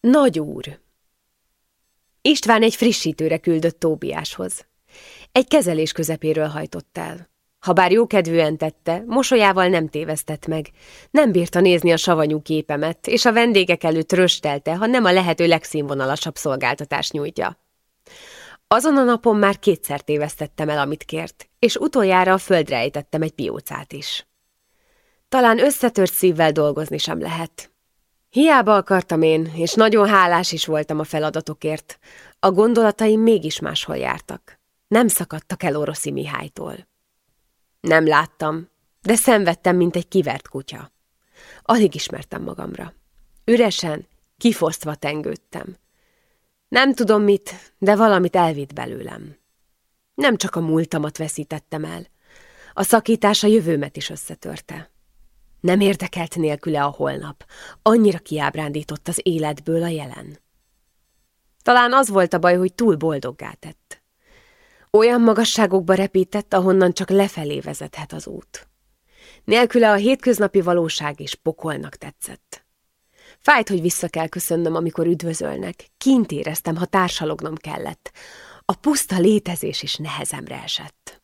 Nagy úr! István egy frissítőre küldött Tóbiáshoz. Egy kezelés közepéről hajtott el. Habár jókedvűen tette, mosolyával nem tévesztett meg. Nem bírta nézni a savanyú képemet, és a vendégek előtt röstelte, ha nem a lehető legszínvonalasabb szolgáltatást nyújtja. Azon a napon már kétszer tévesztettem el, amit kért, és utoljára a földre ejtettem egy piócát is. Talán összetört szívvel dolgozni sem lehet. Hiába akartam én, és nagyon hálás is voltam a feladatokért. A gondolataim mégis máshol jártak. Nem szakadtak el Oroszi Mihálytól. Nem láttam, de szenvedtem, mint egy kivert kutya. Alig ismertem magamra. Üresen, kifosztva tengődtem. Nem tudom mit, de valamit elvitt belőlem. Nem csak a múltamat veszítettem el, a szakítás a jövőmet is összetörte. Nem érdekelt nélküle a holnap, annyira kiábrándított az életből a jelen. Talán az volt a baj, hogy túl boldoggá tett. Olyan magasságokba repített, ahonnan csak lefelé vezethet az út. Nélküle a hétköznapi valóság is pokolnak tetszett. Fájt, hogy vissza kell köszönnöm, amikor üdvözölnek. Kint éreztem, ha társalognom kellett. A puszta létezés is nehezemre esett.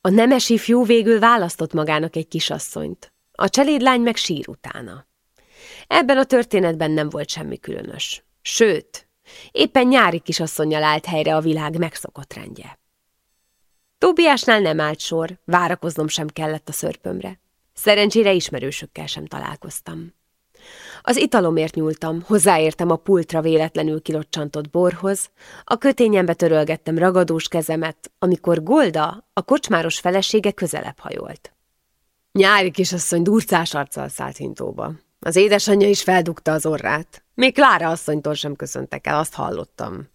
A nemesi fiú végül választott magának egy kisasszonyt. A cselédlány meg sír utána. Ebben a történetben nem volt semmi különös. Sőt, éppen nyári kisasszonyjal állt helyre a világ megszokott rendje. Tóbiásnál nem állt sor, várakoznom sem kellett a szörpömre. Szerencsére ismerősökkel sem találkoztam. Az italomért nyúltam, hozzáértem a pultra véletlenül kilocsantott borhoz, a kötényembe törölgettem ragadós kezemet, amikor Golda, a kocsmáros felesége közelebb hajolt. Nyári kisasszony durcás arccal szállt hintóba. Az édesanyja is feldugta az orrát. Még Klára asszonytól sem köszöntek el, azt hallottam.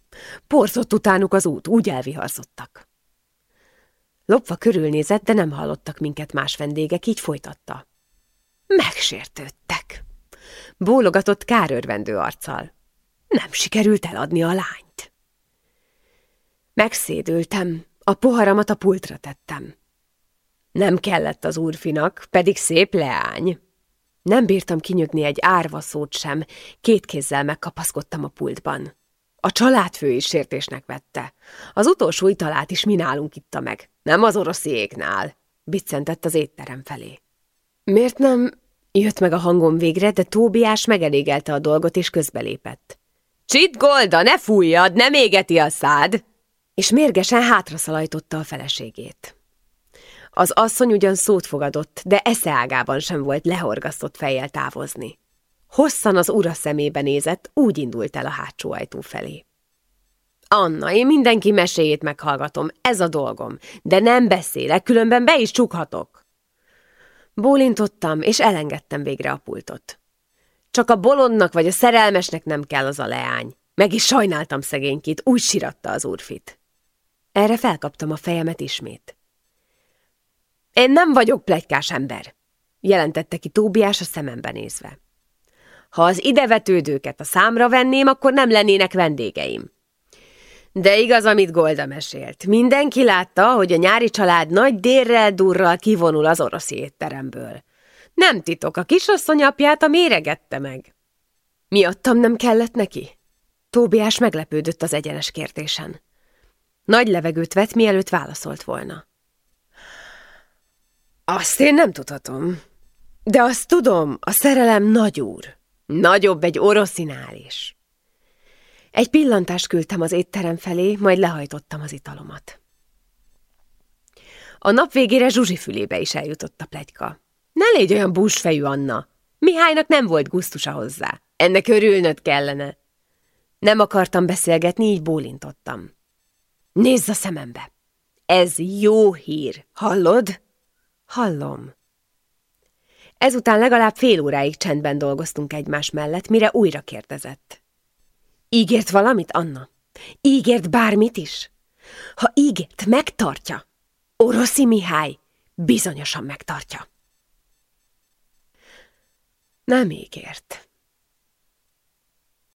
Porzott utánuk az út, úgy elviharzottak. Lopva körülnézett, de nem hallottak minket más vendégek, így folytatta. Megsértődtek. Bólogatott kárörvendő arccal. Nem sikerült eladni a lányt. Megszédültem, a poharamat a pultra tettem. Nem kellett az úrfinak, pedig szép leány. Nem bírtam kinyögni egy árva szót sem, két kézzel megkapaszkodtam a pultban. A családfő is sértésnek vette. Az utolsó italát is mi nálunk itta meg, nem az orosziéknál, biccentett az étterem felé. Miért nem... Jött meg a hangom végre, de Tóbiás megelégelte a dolgot és közbelépett. Csit, Golda, ne fújjad, nem égeti a szád! És mérgesen hátraszalajtotta a feleségét. Az asszony ugyan szót fogadott, de eszeágában sem volt lehorgasztott fejjel távozni. Hosszan az ura szemébe nézett, úgy indult el a hátsó ajtó felé. Anna, én mindenki meséjét meghallgatom, ez a dolgom, de nem beszélek, különben be is csukhatok. Bólintottam, és elengedtem végre a pultot. Csak a bolondnak vagy a szerelmesnek nem kell az a leány. Meg is sajnáltam szegénykit, úgy siratta az úrfit. Erre felkaptam a fejemet ismét. Én nem vagyok plegykás ember, jelentette ki Tóbiás a szemembe nézve. Ha az idevetődőket a számra venném, akkor nem lennének vendégeim. De igaz, amit Golda mesélt. Mindenki látta, hogy a nyári család nagy dérrel durral kivonul az orosz étteremből. Nem titok, a kisasszony apját a méregette meg. Miattam nem kellett neki? Tóbiás meglepődött az egyenes kérdésen. Nagy levegőt vett, mielőtt válaszolt volna. Azt én nem tudhatom. De azt tudom, a szerelem nagy úr. Nagyobb egy oroszinál is. Egy pillantást küldtem az étterem felé, majd lehajtottam az italomat. A nap végére Zsuzsi fülébe is eljutott a plegyka. Ne légy olyan búsfejű, Anna! Mihálynak nem volt gusztusa hozzá. Ennek örülnöd kellene. Nem akartam beszélgetni, így bólintottam. Nézz a szemembe! Ez jó hír, hallod? Hallom. Ezután legalább fél óráig csendben dolgoztunk egymás mellett, mire újra kérdezett. Ígért valamit, Anna? Ígért bármit is? Ha ígért, megtartja. Oroszi Mihály bizonyosan megtartja. Nem ígért.